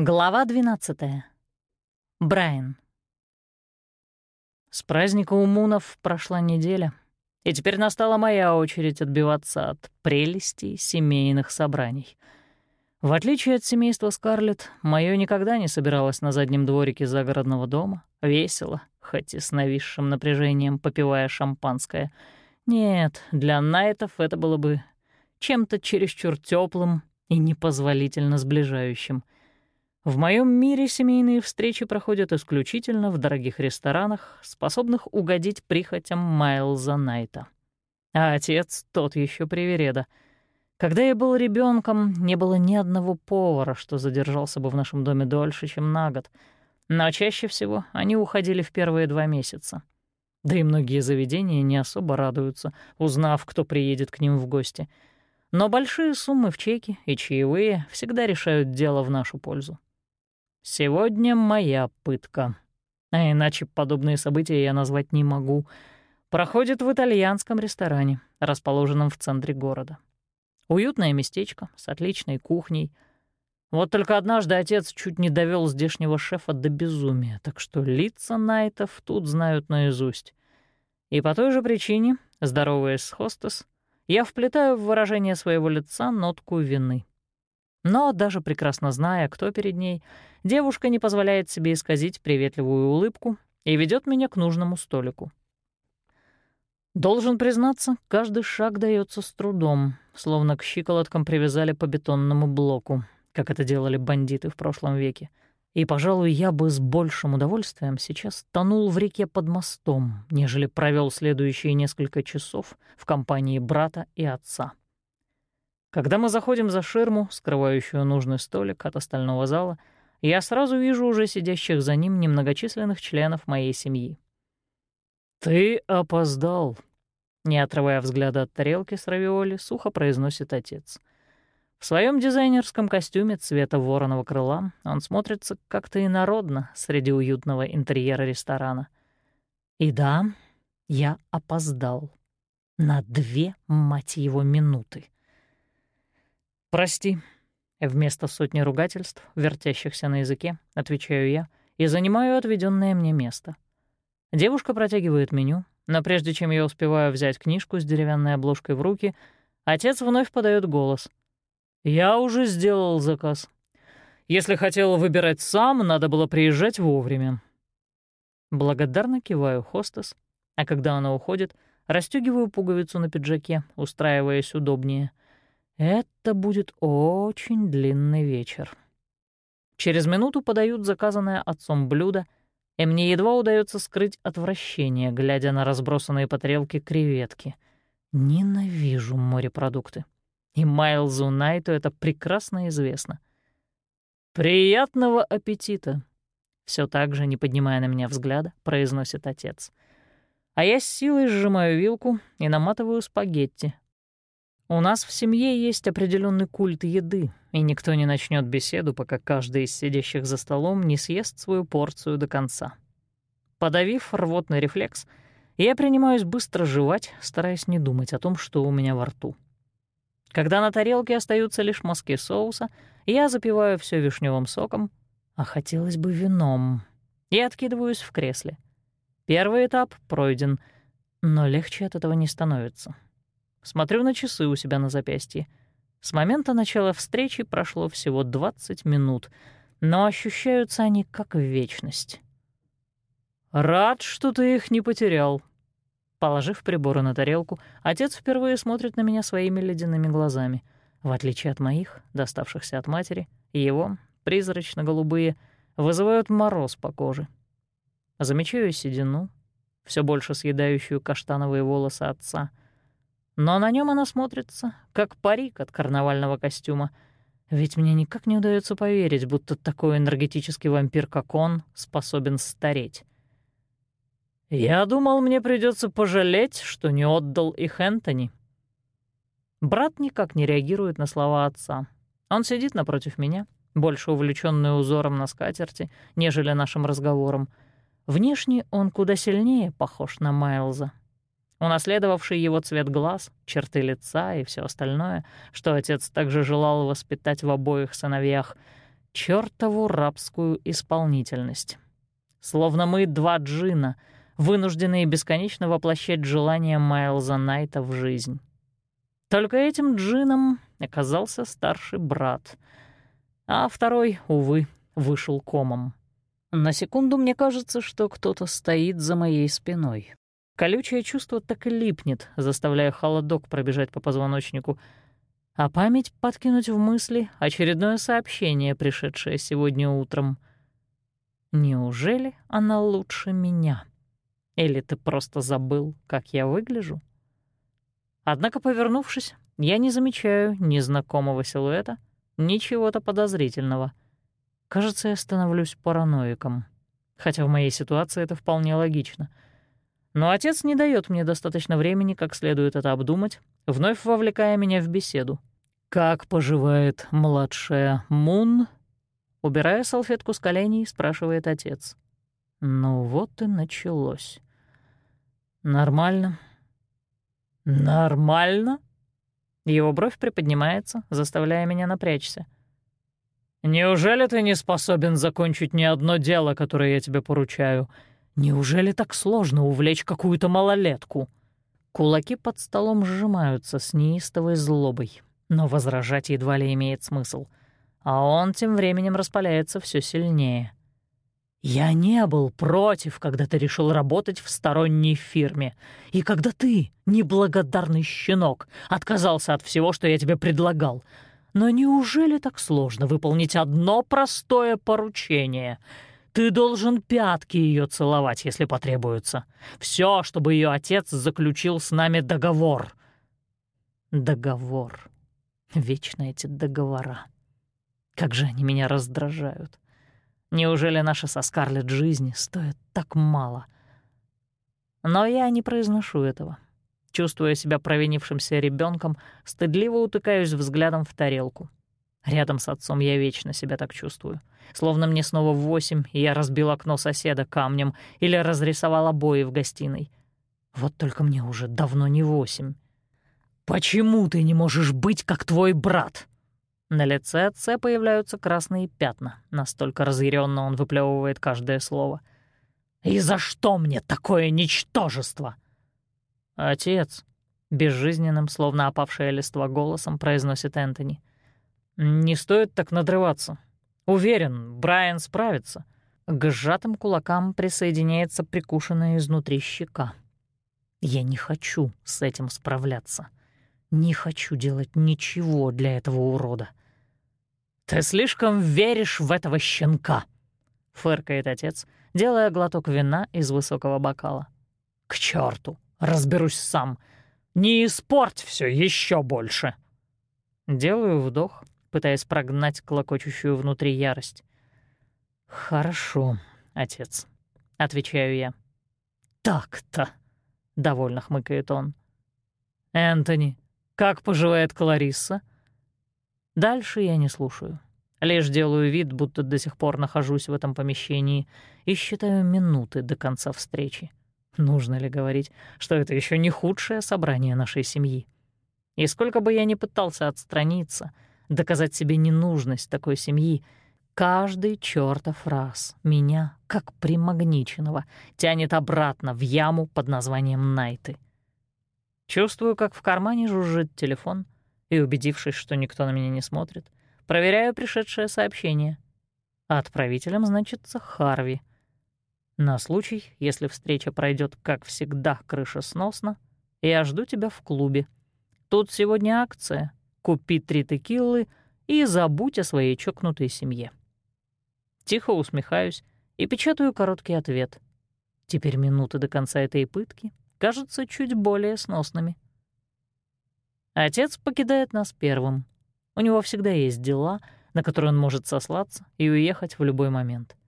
Глава 12. Брайан. С праздника у Мунов прошла неделя, и теперь настала моя очередь отбиваться от прелестей семейных собраний. В отличие от семейства Скарлетт, моё никогда не собиралось на заднем дворике загородного дома, весело, хоть и с нависшим напряжением, попивая шампанское. Нет, для Найтов это было бы чем-то чересчур теплым и непозволительно сближающим — в моем мире семейные встречи проходят исключительно в дорогих ресторанах, способных угодить прихотям Майлза Найта. А отец тот еще привереда. Когда я был ребенком, не было ни одного повара, что задержался бы в нашем доме дольше, чем на год. Но чаще всего они уходили в первые два месяца. Да и многие заведения не особо радуются, узнав, кто приедет к ним в гости. Но большие суммы в чеки и чаевые всегда решают дело в нашу пользу. Сегодня моя пытка. А иначе подобные события я назвать не могу. Проходит в итальянском ресторане, расположенном в центре города. Уютное местечко с отличной кухней. Вот только однажды отец чуть не довел здешнего шефа до безумия, так что лица Найтов тут знают наизусть. И по той же причине, здороваясь с хостес, я вплетаю в выражение своего лица нотку вины. Но даже прекрасно зная, кто перед ней, девушка не позволяет себе исказить приветливую улыбку и ведет меня к нужному столику. Должен признаться, каждый шаг дается с трудом, словно к щиколоткам привязали по бетонному блоку, как это делали бандиты в прошлом веке. И, пожалуй, я бы с большим удовольствием сейчас тонул в реке под мостом, нежели провел следующие несколько часов в компании брата и отца. Когда мы заходим за ширму, скрывающую нужный столик от остального зала, я сразу вижу уже сидящих за ним немногочисленных членов моей семьи. «Ты опоздал», — не отрывая взгляда от тарелки с равиоли, сухо произносит отец. В своем дизайнерском костюме цвета вороного крыла он смотрится как-то инородно среди уютного интерьера ресторана. И да, я опоздал. На две, мать его, минуты. «Прости». Вместо сотни ругательств, вертящихся на языке, отвечаю я и занимаю отведенное мне место. Девушка протягивает меню, но прежде чем я успеваю взять книжку с деревянной обложкой в руки, отец вновь подает голос. «Я уже сделал заказ. Если хотела выбирать сам, надо было приезжать вовремя». Благодарно киваю хостес, а когда она уходит, расстёгиваю пуговицу на пиджаке, устраиваясь удобнее — это будет очень длинный вечер. Через минуту подают заказанное отцом блюдо, и мне едва удается скрыть отвращение, глядя на разбросанные по тарелке креветки. Ненавижу морепродукты. И Майлзу Найту это прекрасно известно. «Приятного аппетита!» Все так же, не поднимая на меня взгляда, произносит отец. А я с силой сжимаю вилку и наматываю спагетти, у нас в семье есть определенный культ еды, и никто не начнет беседу, пока каждый из сидящих за столом не съест свою порцию до конца. Подавив рвотный рефлекс, я принимаюсь быстро жевать, стараясь не думать о том, что у меня во рту. Когда на тарелке остаются лишь мазки соуса, я запиваю все вишневым соком, а хотелось бы вином, и откидываюсь в кресле. Первый этап пройден, но легче от этого не становится. Смотрю на часы у себя на запястье. С момента начала встречи прошло всего 20 минут, но ощущаются они как вечность. «Рад, что ты их не потерял». Положив приборы на тарелку, отец впервые смотрит на меня своими ледяными глазами. В отличие от моих, доставшихся от матери, его, призрачно-голубые, вызывают мороз по коже. Замечаю седину, все больше съедающую каштановые волосы отца — но на нем она смотрится, как парик от карнавального костюма. Ведь мне никак не удается поверить, будто такой энергетический вампир, как он, способен стареть. Я думал, мне придется пожалеть, что не отдал их Энтони. Брат никак не реагирует на слова отца. Он сидит напротив меня, больше увлеченный узором на скатерти, нежели нашим разговором. Внешне он куда сильнее похож на Майлза, унаследовавший его цвет глаз, черты лица и все остальное, что отец также желал воспитать в обоих сыновьях, чертову рабскую исполнительность. Словно мы два джина, вынужденные бесконечно воплощать желание Майлза Найта в жизнь. Только этим джином оказался старший брат, а второй, увы, вышел комом. На секунду мне кажется, что кто-то стоит за моей спиной. Колючее чувство так и липнет, заставляя холодок пробежать по позвоночнику, а память подкинуть в мысли очередное сообщение, пришедшее сегодня утром. Неужели она лучше меня? Или ты просто забыл, как я выгляжу? Однако, повернувшись, я не замечаю ни знакомого силуэта, ни чего-то подозрительного. Кажется, я становлюсь параноиком. Хотя в моей ситуации это вполне логично. Но отец не дает мне достаточно времени, как следует это обдумать, вновь вовлекая меня в беседу. «Как поживает младшая Мун?» Убирая салфетку с коленей, спрашивает отец. Ну вот и началось. «Нормально». «Нормально?» Его бровь приподнимается, заставляя меня напрячься. «Неужели ты не способен закончить ни одно дело, которое я тебе поручаю? Неужели так сложно увлечь какую-то малолетку?» Кулаки под столом сжимаются с неистовой злобой но возражать едва ли имеет смысл. А он тем временем распаляется все сильнее. «Я не был против, когда ты решил работать в сторонней фирме, и когда ты, неблагодарный щенок, отказался от всего, что я тебе предлагал. Но неужели так сложно выполнить одно простое поручение?» Ты должен пятки ее целовать, если потребуется. Все, чтобы ее отец заключил с нами договор. Договор. Вечно эти договора. Как же они меня раздражают. Неужели наша со Скарлетт жизни стоит так мало? Но я не произношу этого. Чувствуя себя провинившимся ребенком, стыдливо утыкаюсь взглядом в тарелку. Рядом с отцом я вечно себя так чувствую. Словно мне снова восемь, и я разбил окно соседа камнем или разрисовал обои в гостиной. Вот только мне уже давно не восемь. «Почему ты не можешь быть, как твой брат?» На лице отца появляются красные пятна, настолько разъяренно он выплевывает каждое слово. «И за что мне такое ничтожество?» «Отец», — безжизненным, словно опавшее листва голосом, произносит Энтони. «Не стоит так надрываться. Уверен, Брайан справится». К сжатым кулакам присоединяется прикушенная изнутри щека. «Я не хочу с этим справляться». Не хочу делать ничего для этого урода. «Ты слишком веришь в этого щенка!» — фыркает отец, делая глоток вина из высокого бокала. «К черту! Разберусь сам! Не испорть все еще больше!» Делаю вдох, пытаясь прогнать клокочущую внутри ярость. «Хорошо, отец», — отвечаю я. «Так-то», — довольно хмыкает он. «Энтони, как поживает Кларисса?» Дальше я не слушаю. Лишь делаю вид, будто до сих пор нахожусь в этом помещении и считаю минуты до конца встречи. Нужно ли говорить, что это еще не худшее собрание нашей семьи? И сколько бы я ни пытался отстраниться, доказать себе ненужность такой семьи, каждый чертов раз меня, как примагниченного, тянет обратно в яму под названием Найты — Чувствую, как в кармане жужжит телефон, и, убедившись, что никто на меня не смотрит, проверяю пришедшее сообщение. Отправителем значится Харви. На случай, если встреча пройдет, как всегда, крыша сносно, я жду тебя в клубе. Тут сегодня акция. Купи три текиллы и забудь о своей чокнутой семье. Тихо усмехаюсь и печатаю короткий ответ. Теперь минуты до конца этой пытки кажутся чуть более сносными. Отец покидает нас первым. У него всегда есть дела, на которые он может сослаться и уехать в любой момент.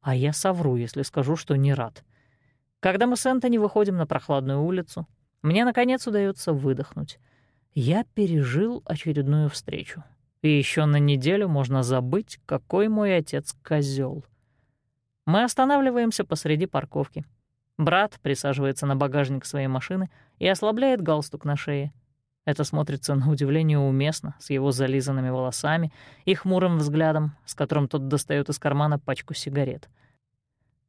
А я совру, если скажу, что не рад. Когда мы с Энтони выходим на прохладную улицу, мне, наконец, удается выдохнуть. Я пережил очередную встречу. И еще на неделю можно забыть, какой мой отец козел. Мы останавливаемся посреди парковки — Брат присаживается на багажник своей машины и ослабляет галстук на шее. Это смотрится на удивление уместно, с его зализанными волосами и хмурым взглядом, с которым тот достает из кармана пачку сигарет.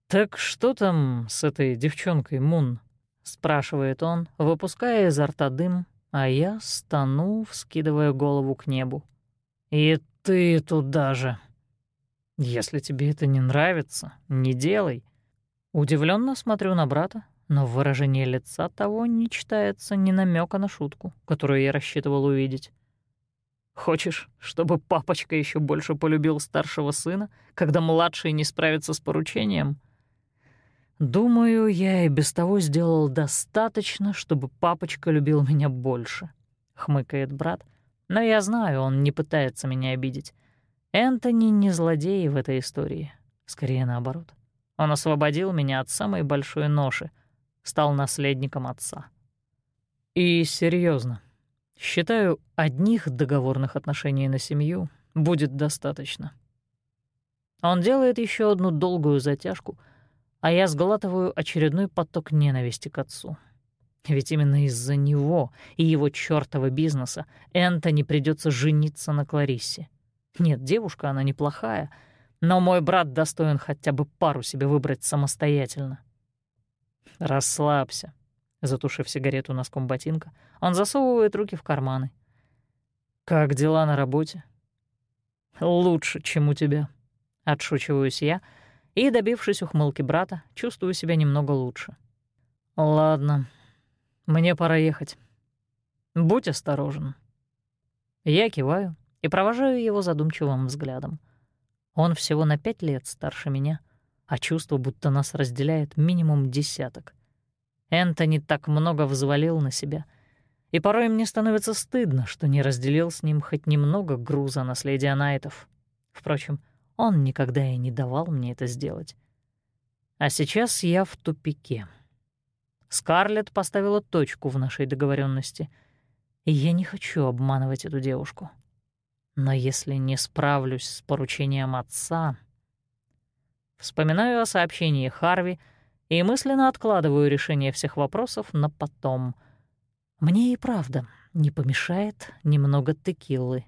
«Так что там с этой девчонкой, Мун?» — спрашивает он, выпуская изо рта дым, а я стану, вскидывая голову к небу. «И ты туда же!» «Если тебе это не нравится, не делай». Удивленно смотрю на брата, но в выражении лица того не читается ни намека на шутку, которую я рассчитывал увидеть. «Хочешь, чтобы папочка еще больше полюбил старшего сына, когда младший не справится с поручением?» «Думаю, я и без того сделал достаточно, чтобы папочка любил меня больше», — хмыкает брат. «Но я знаю, он не пытается меня обидеть. Энтони не злодей в этой истории, скорее наоборот. Он освободил меня от самой большой ноши — стал наследником отца. И серьезно, считаю, одних договорных отношений на семью будет достаточно. Он делает еще одну долгую затяжку, а я сглатываю очередной поток ненависти к отцу. Ведь именно из-за него и его чёртова бизнеса Энтони придется жениться на Клариссе. Нет, девушка она неплохая, но мой брат достоин хотя бы пару себе выбрать самостоятельно. «Расслабься», — затушив сигарету носком ботинка, он засовывает руки в карманы. «Как дела на работе?» «Лучше, чем у тебя», — отшучиваюсь я, и, добившись ухмылки брата, чувствую себя немного лучше. «Ладно, мне пора ехать. Будь осторожен». Я киваю и провожаю его задумчивым взглядом. Он всего на пять лет старше меня — а чувство, будто нас разделяет минимум десяток. Энтони так много взвалил на себя, и порой мне становится стыдно, что не разделил с ним хоть немного груза наследия Найтов. Впрочем, он никогда и не давал мне это сделать. А сейчас я в тупике. Скарлетт поставила точку в нашей договоренности, и я не хочу обманывать эту девушку. Но если не справлюсь с поручением отца, Вспоминаю о сообщении Харви и мысленно откладываю решение всех вопросов на потом. Мне и правда не помешает немного текилы.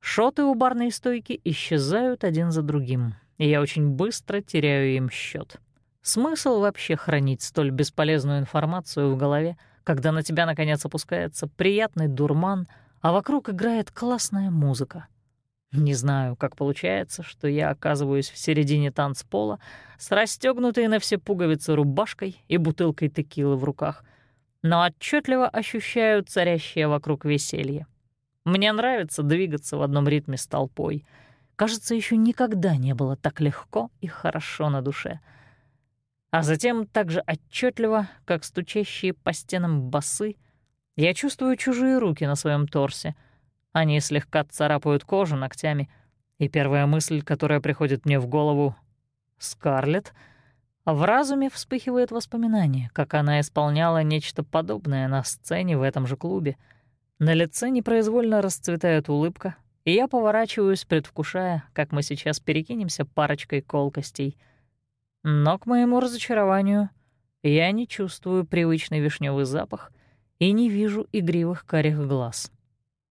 Шоты у барной стойки исчезают один за другим, и я очень быстро теряю им счет. Смысл вообще хранить столь бесполезную информацию в голове, когда на тебя наконец опускается приятный дурман, а вокруг играет классная музыка — не знаю, как получается, что я оказываюсь в середине танцпола с расстёгнутой на все пуговицы рубашкой и бутылкой текилы в руках, но отчетливо ощущаю царящее вокруг веселье. Мне нравится двигаться в одном ритме с толпой. Кажется, еще никогда не было так легко и хорошо на душе. А затем так же отчетливо, как стучащие по стенам басы, я чувствую чужие руки на своем торсе — они слегка царапают кожу ногтями, и первая мысль, которая приходит мне в голову — «Скарлетт», в разуме вспыхивает воспоминание, как она исполняла нечто подобное на сцене в этом же клубе. На лице непроизвольно расцветает улыбка, и я поворачиваюсь, предвкушая, как мы сейчас перекинемся парочкой колкостей. Но, к моему разочарованию, я не чувствую привычный вишневый запах и не вижу игривых карих глаз.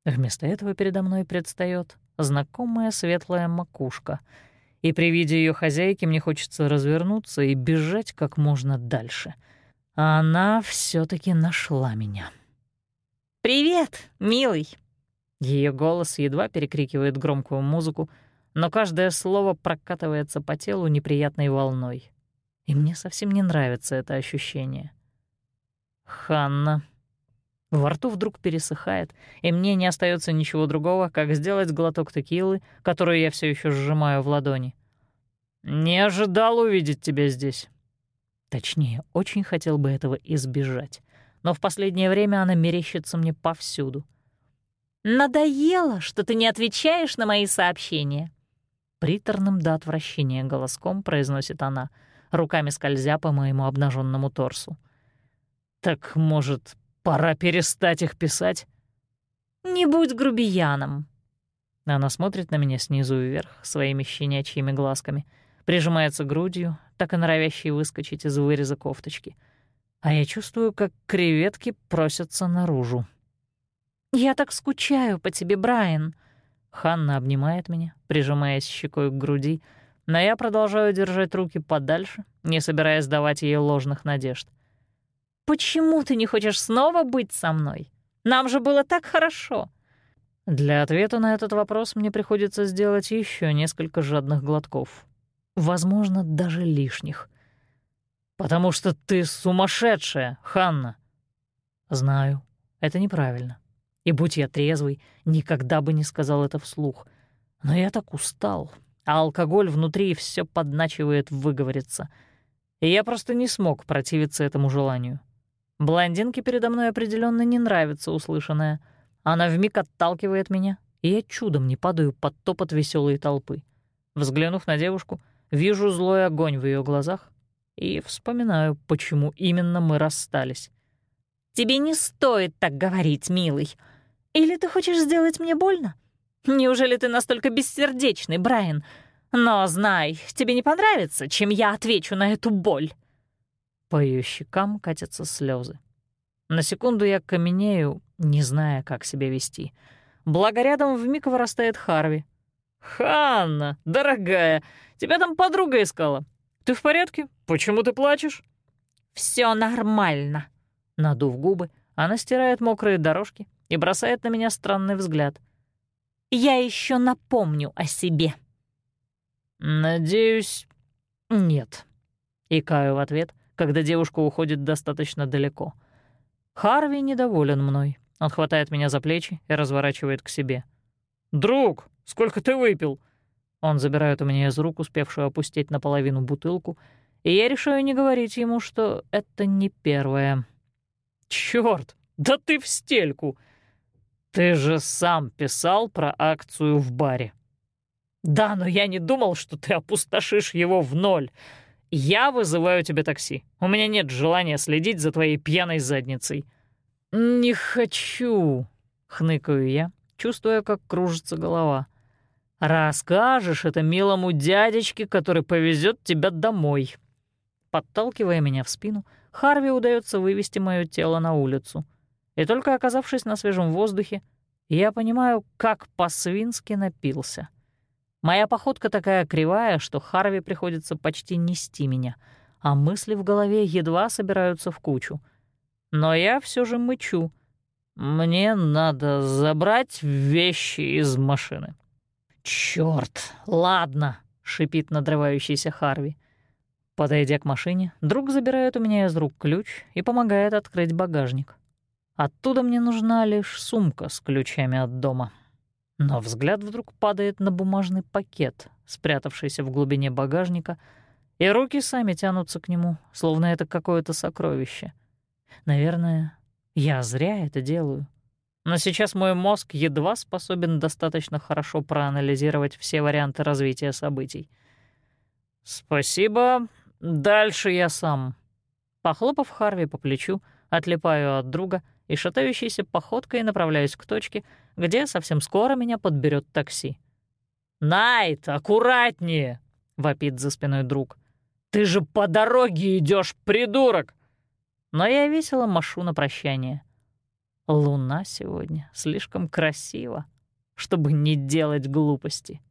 Вместо этого передо мной предстает знакомая светлая макушка, и при виде ее хозяйки мне хочется развернуться и бежать как можно дальше. Она все таки нашла меня. «Привет, милый!» Ее голос едва перекрикивает громкую музыку, но каждое слово прокатывается по телу неприятной волной. И мне совсем не нравится это ощущение. «Ханна», во рту вдруг пересыхает, и мне не остается ничего другого, как сделать глоток текилы, которую я все еще сжимаю в ладони. «Не ожидал увидеть тебя здесь». Точнее, очень хотел бы этого избежать, но в последнее время она мерещится мне повсюду. «Надоело, что ты не отвечаешь на мои сообщения», приторным до отвращения голоском произносит она, руками скользя по моему обнаженному торсу. «Так, может, Пора перестать их писать. Не будь грубияном. Она смотрит на меня снизу вверх своими щенячьими глазками, прижимается грудью, так и норовящей выскочить из выреза кофточки. А я чувствую, как креветки просятся наружу. «Я так скучаю по тебе, Брайан». Ханна обнимает меня, прижимаясь щекой к груди, но я продолжаю держать руки подальше, не собираясь давать ей ложных надежд. «Почему ты не хочешь снова быть со мной? Нам же было так хорошо!» Для ответа на этот вопрос мне приходится сделать еще несколько жадных глотков. Возможно, даже лишних. «Потому что ты сумасшедшая, Ханна!» «Знаю, это неправильно. И будь я трезвый, никогда бы не сказал это вслух. Но я так устал, а алкоголь внутри все подначивает выговориться. И я просто не смог противиться этому желанию. Блондинке передо мной определенно не нравится услышанное. Она вмиг отталкивает меня, и я чудом не падаю под топот веселой толпы. Взглянув на девушку, вижу злой огонь в ее глазах и вспоминаю, почему именно мы расстались. «Тебе не стоит так говорить, милый. Или ты хочешь сделать мне больно? Неужели ты настолько бессердечный, Брайан? Но знай, тебе не понравится, чем я отвечу на эту боль». По ее щекам катятся слезы. На секунду я каменею, не зная, как себя вести. Благо рядом вмиг вырастает Харви. «Ханна, дорогая, тебя там подруга искала. Ты в порядке? Почему ты плачешь?» Все нормально», Надув губы, она стирает мокрые дорожки и бросает на меня странный взгляд. «Я еще напомню о себе». «Надеюсь, нет», — икаю в ответ, когда девушка уходит достаточно далеко. Харви недоволен мной. Он хватает меня за плечи и разворачивает к себе. «Друг, сколько ты выпил?» Он забирает у меня из рук успевшую опустить наполовину бутылку, и я решаю не говорить ему, что это не первое. Черт, да ты в стельку! Ты же сам писал про акцию в баре. Да, но я не думал, что ты опустошишь его в ноль. Я вызываю тебе такси. У меня нет желания следить за твоей пьяной задницей. Не хочу, хныкаю я, чувствуя, как кружится голова. Расскажешь это милому дядечке, который повезет тебя домой. Подталкивая меня в спину, Харви удается вывести мое тело на улицу. И только оказавшись на свежем воздухе, я понимаю, как по-свински напился. Моя походка такая кривая, что Харви приходится почти нести меня, а мысли в голове едва собираются в кучу. Но я все же мычу. Мне надо забрать вещи из машины. Черт, ладно, шипит надрывающийся Харви. Подойдя к машине, друг забирает у меня из рук ключ и помогает открыть багажник. Оттуда мне нужна лишь сумка с ключами от дома. Но взгляд вдруг падает на бумажный пакет, спрятавшийся в глубине багажника, и руки сами тянутся к нему, словно это какое-то сокровище. Наверное, я зря это делаю. Но сейчас мой мозг едва способен достаточно хорошо проанализировать все варианты развития событий. «Спасибо «Дальше я сам». Похлопав Харви по плечу, отлипаю от друга и шатающейся походкой направляюсь к точке, где совсем скоро меня подберет такси. «Найт, аккуратнее!» — вопит за спиной друг. «Ты же по дороге идешь, придурок!» Но я весело машу на прощание. Луна сегодня слишком красива, чтобы не делать глупости.